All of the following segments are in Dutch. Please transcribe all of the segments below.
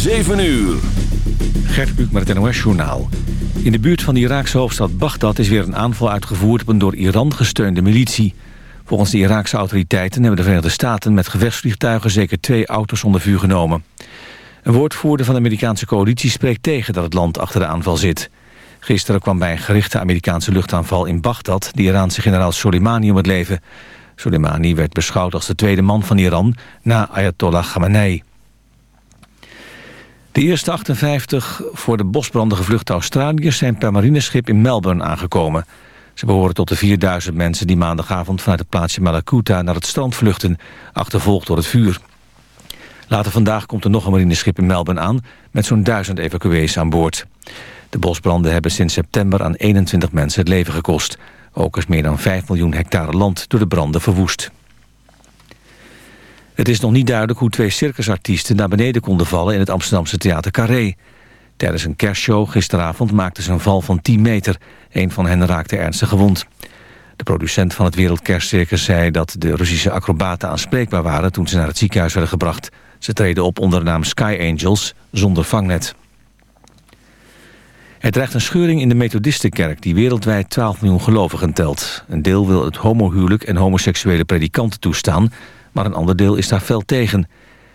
7 uur. Gert Kluk met het NOS-journaal. In de buurt van de Iraakse hoofdstad Bagdad is weer een aanval uitgevoerd... op een door Iran gesteunde militie. Volgens de Iraakse autoriteiten hebben de Verenigde Staten... met gevechtsvliegtuigen zeker twee auto's onder vuur genomen. Een woordvoerder van de Amerikaanse coalitie spreekt tegen... dat het land achter de aanval zit. Gisteren kwam bij een gerichte Amerikaanse luchtaanval in Bagdad... de Iraanse generaal Soleimani om het leven. Soleimani werd beschouwd als de tweede man van Iran... na Ayatollah Khamenei. De eerste 58 voor de bosbranden gevluchte Australiërs... zijn per marineschip in Melbourne aangekomen. Ze behoren tot de 4000 mensen die maandagavond... vanuit het plaatsje Malakuta naar het strand vluchten... achtervolgd door het vuur. Later vandaag komt er nog een marineschip in Melbourne aan... met zo'n duizend evacuees aan boord. De bosbranden hebben sinds september aan 21 mensen het leven gekost. Ook is meer dan 5 miljoen hectare land door de branden verwoest. Het is nog niet duidelijk hoe twee circusartiesten naar beneden konden vallen in het Amsterdamse theater Carré. Tijdens een kerstshow gisteravond maakten ze een val van 10 meter. Een van hen raakte ernstig gewond. De producent van het Wereldkerstcircus zei dat de Russische acrobaten aanspreekbaar waren toen ze naar het ziekenhuis werden gebracht. Ze treden op onder de naam Sky Angels, zonder vangnet. Er dreigt een scheuring in de Methodistenkerk... die wereldwijd 12 miljoen gelovigen telt. Een deel wil het homohuwelijk en homoseksuele predikanten toestaan... maar een ander deel is daar fel tegen.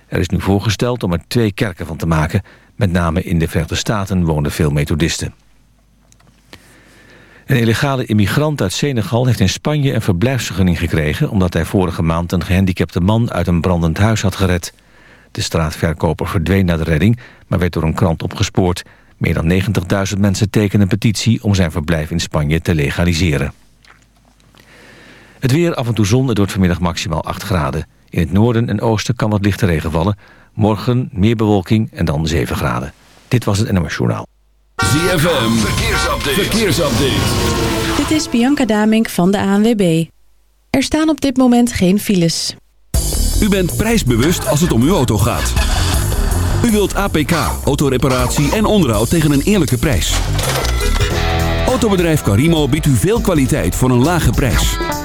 Er is nu voorgesteld om er twee kerken van te maken. Met name in de Verenigde Staten wonen veel Methodisten. Een illegale immigrant uit Senegal heeft in Spanje een verblijfsvergunning gekregen... omdat hij vorige maand een gehandicapte man uit een brandend huis had gered. De straatverkoper verdween naar de redding, maar werd door een krant opgespoord... Meer dan 90.000 mensen tekenen een petitie om zijn verblijf in Spanje te legaliseren. Het weer, af en toe zon, het wordt vanmiddag maximaal 8 graden. In het noorden en oosten kan wat lichte regen vallen. Morgen meer bewolking en dan 7 graden. Dit was het NMS Journaal. ZFM, verkeersupdate. verkeersupdate. Dit is Bianca Damink van de ANWB. Er staan op dit moment geen files. U bent prijsbewust als het om uw auto gaat. U wilt APK, autoreparatie en onderhoud tegen een eerlijke prijs. Autobedrijf Carimo biedt u veel kwaliteit voor een lage prijs.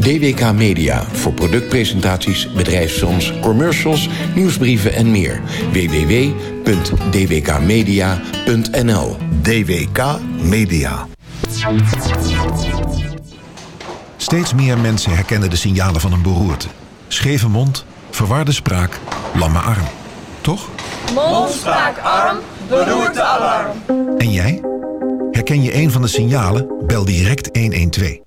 DWK Media voor productpresentaties, bedrijfsfilms, commercials, nieuwsbrieven en meer. www.dwkmedia.nl DWK Media. Steeds meer mensen herkennen de signalen van een beroerte. Scheve mond, verwarde spraak, lamme arm. Toch? Mond, spraak, arm, beroerte, alarm. En jij? Herken je een van de signalen? Bel direct 112.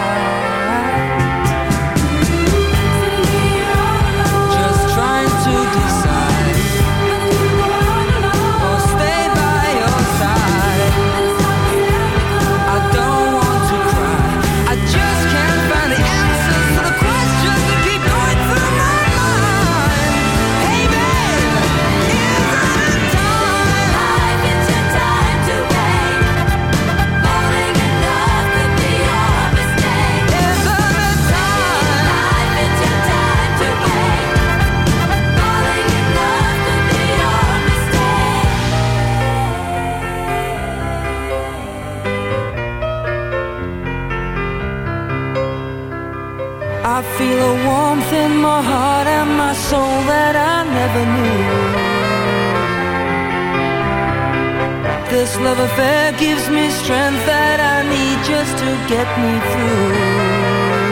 soul that I never knew. This love affair gives me strength that I need just to get me through.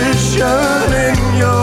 ambition in your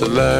to learn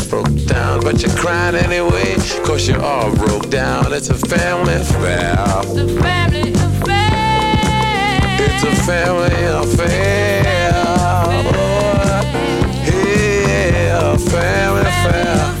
broke down, but you cried anyway. Cause you're all broke down. It's a family affair. It's a family affair. It's a family affair. Oh, yeah, family affair.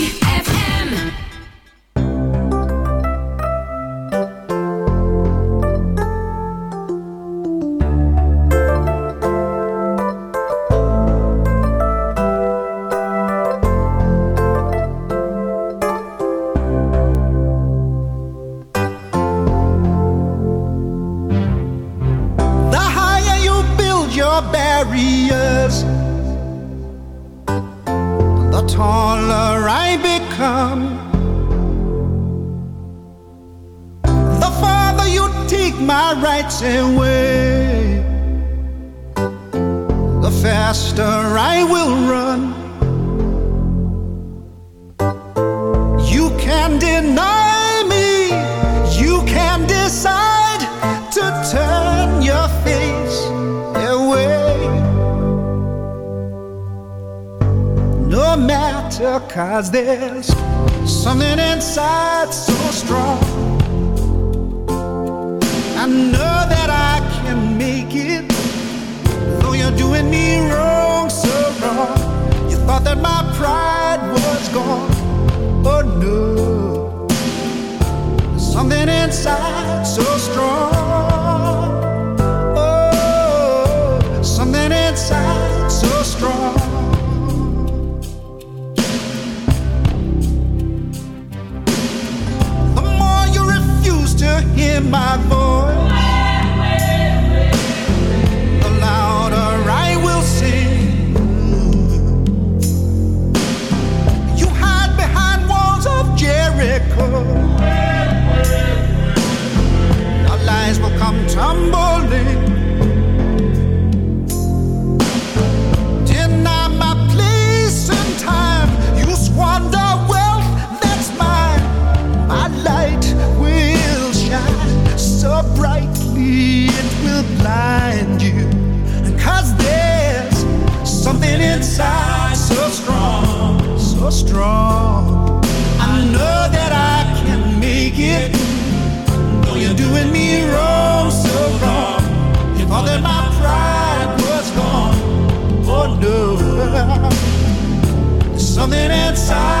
side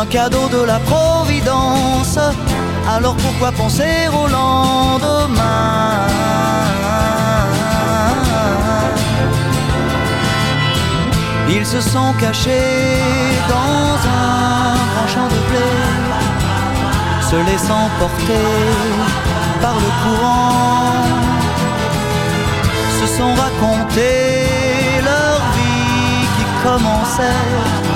Un cadeau de la Providence. Alors pourquoi penser au lendemain? Ils se sont cachés dans un grand champ de blé se laissant porter par le courant, se sont racontés leur vie qui commençait.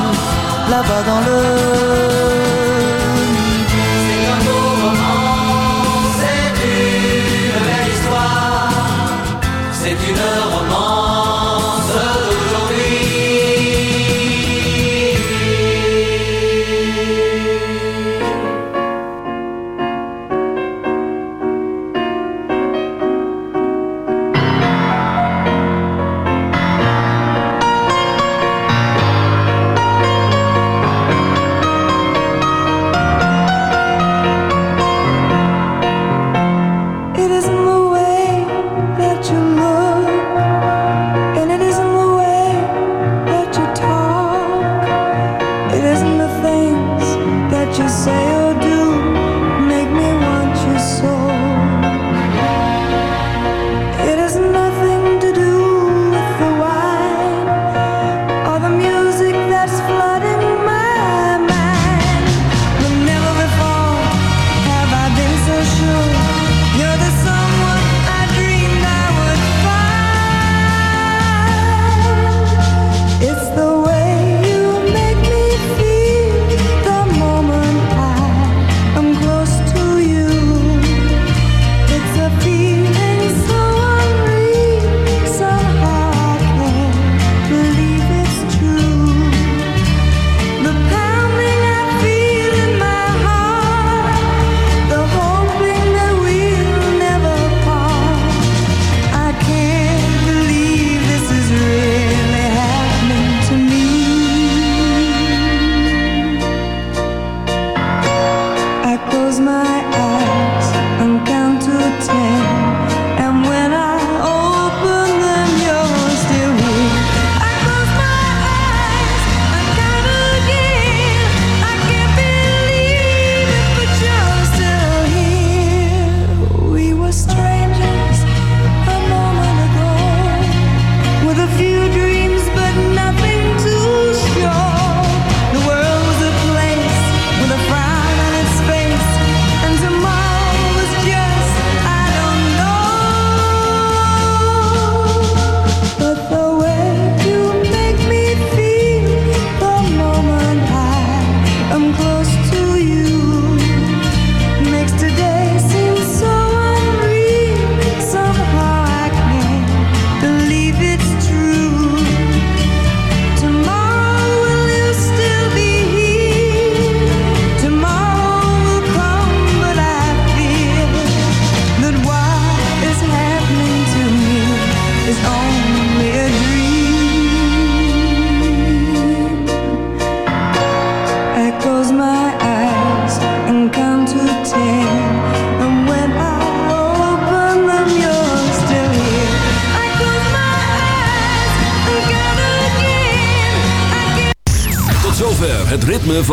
là-bas dans le